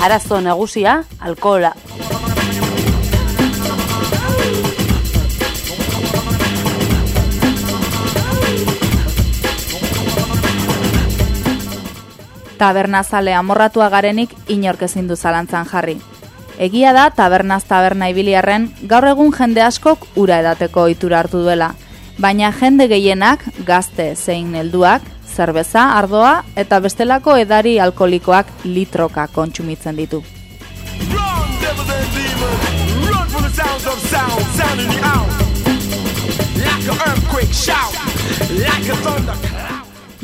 arazo nagusia alkohola. Tabernazale amorratua garenik inork ezin du zalantzan jarri. Egia da tabernaz taberna ibiliarren gaur egun jende askok ura edateko ohitura hartu duela, baina jende gehienak gazte zein helduak zerbeza, ardoa eta bestelako edari alkolikoak litroka kontsumitzen ditu.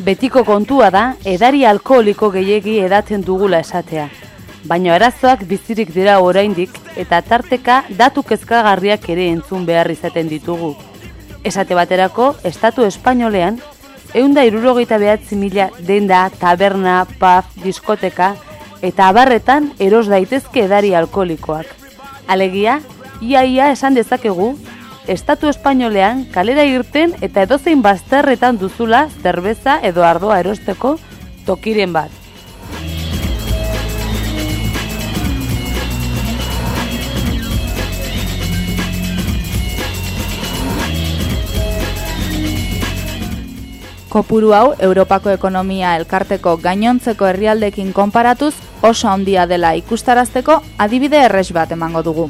Betiko kontua da, edari alkoholiko gehiegi edatzen dugula esatea. Baina arazoak bizirik dira oraindik eta tarteka datu kezkagarriak ere entzun behar izaten ditugu. Esate baterako, Estatu Espainolean, eunda irurogeita behatzi mila denda, taberna, pub, diskoteka, eta abarretan eros daitezke edari alkoholikoak. Alegia, iaia esan dezakegu, Estatu Espainolean kalera irten eta edozein bazterretan duzula zerbeza edo ardoa erosteko tokiren bat. Kopuru hau Europako ekonomia elkarteko gainontzeko herrialdekin konparatuz oso handia dela ikustarazteko adibide erres bat emango dugu.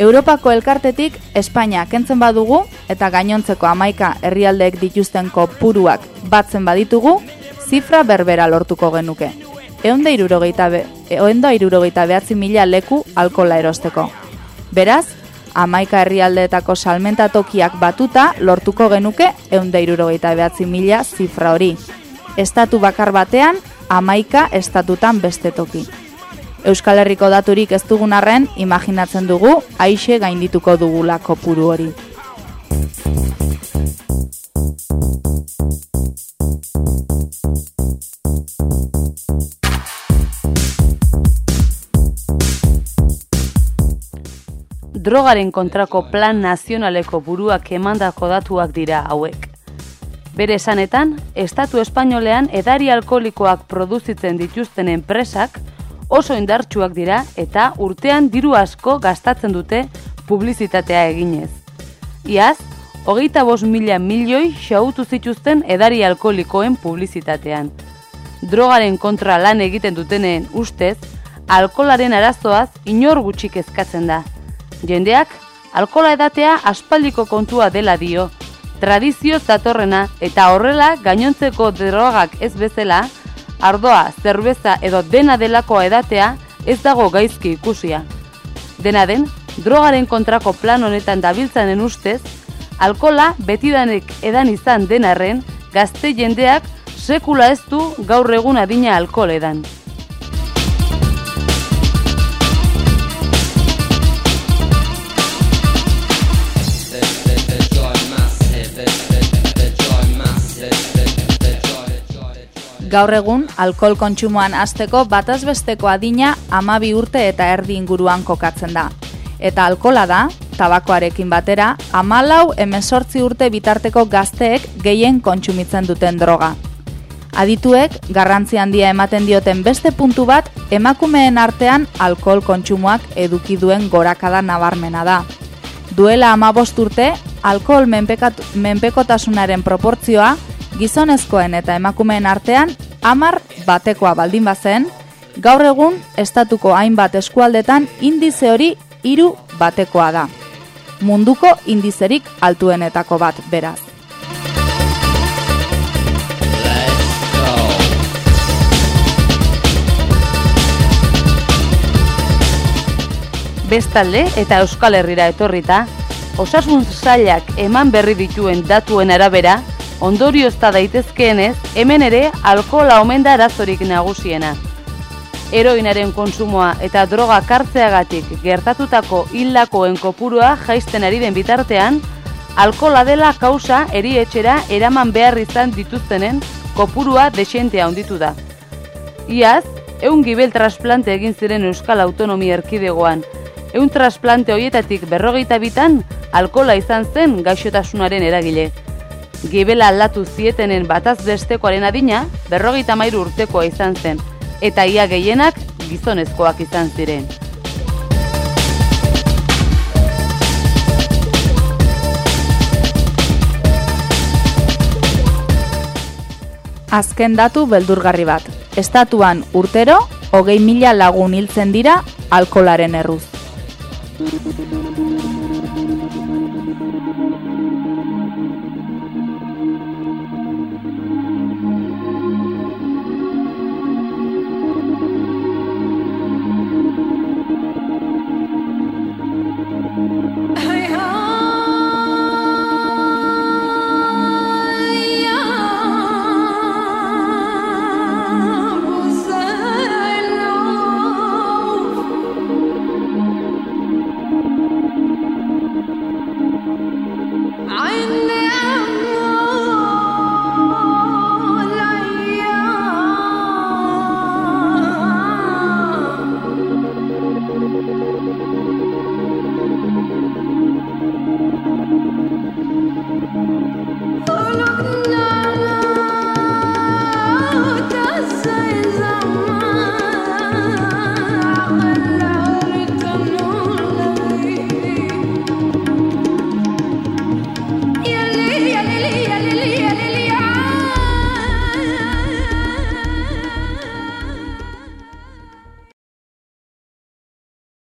Europako elkartetik Espainia kentzen badugu eta gainontzeko amaika herrialdeek dituzten kopuruak batzen baditugu, zifra berbera lortuko genuke. Eunda irurogeita, be, irurogeita behatzi mila leku alkola erosteko. Beraz, amaika herrialdeetako salmentatokiak batuta lortuko genuke eunda irurogeita behatzi mila zifra hori. Estatu bakar batean, amaika estatutan beste toki. Euskal Herriko daturik ez dugun arren, imaginatzen dugu, aixe gaindituko dugula kopuru hori. Drogaren kontrako plan nazionaleko buruak emandako datuak dira hauek. Bere esanetan, Estatu Espainolean edari alkoholikoak produzitzen dituzten enpresak, oso indartsuak dira eta urtean diru asko gastatzen dute publizitatea eginez. Iaz, hogeita bos mila milioi xautu zituzten edari alkoholikoen publizitatean. Drogaren kontra lan egiten dutenen ustez, alkolaren arazoaz inor gutxik ezkatzen da. Jendeak, alkola edatea aspaldiko kontua dela dio, tradizio zatorrena eta horrela gainontzeko drogak ez bezala, ardoa, zerbeza edo dena delakoa edatea ez dago gaizki ikusia. Dena den, drogaren kontrako plan honetan dabiltzanen ustez, alkola betidanek edan izan denarren, gazte jendeak sekula ez du gaur egun adina alkohol Gaur egun, alkohol kontsumoan hasteko batazbesteko adina amabi urte eta erdi inguruan kokatzen da. Eta alkola da, tabakoarekin batera, amalau emesortzi urte bitarteko gazteek gehien kontsumitzen duten droga. Adituek, garrantzi handia ematen dioten beste puntu bat, emakumeen artean alkohol kontsumoak eduki duen gorakada nabarmena da. Duela amabost urte, alkohol menpekotasunaren proportzioa gizonezkoen eta emakumeen artean amar batekoa baldin bazen, gaur egun estatuko hainbat eskualdetan indize hori hiru batekoa da. Munduko indizerik altuenetako bat beraz. Bestalde eta Euskal Herrira etorrita, osasun zailak eman berri dituen datuen arabera, ondorio ez da daitezkeenez, hemen ere alkohola omen da arazorik nagusiena. Heroinaren konsumoa eta droga kartzeagatik gertatutako hildakoen kopurua jaisten ari den bitartean, alkohola dela kausa erietxera eraman behar izan dituztenen kopurua desentea onditu da. Iaz, eun gibel trasplante egin ziren Euskal Autonomia Erkidegoan, eun trasplante hoietatik berrogeita bitan, alkola izan zen gaixotasunaren eragile gibela aldatu zietenen bataz bestekoaren adina, berrogeita mairu urtekoa izan zen, eta ia gehienak gizonezkoak izan ziren. Azken datu beldurgarri bat. Estatuan urtero, hogei mila lagun hiltzen dira alkolaren erruz.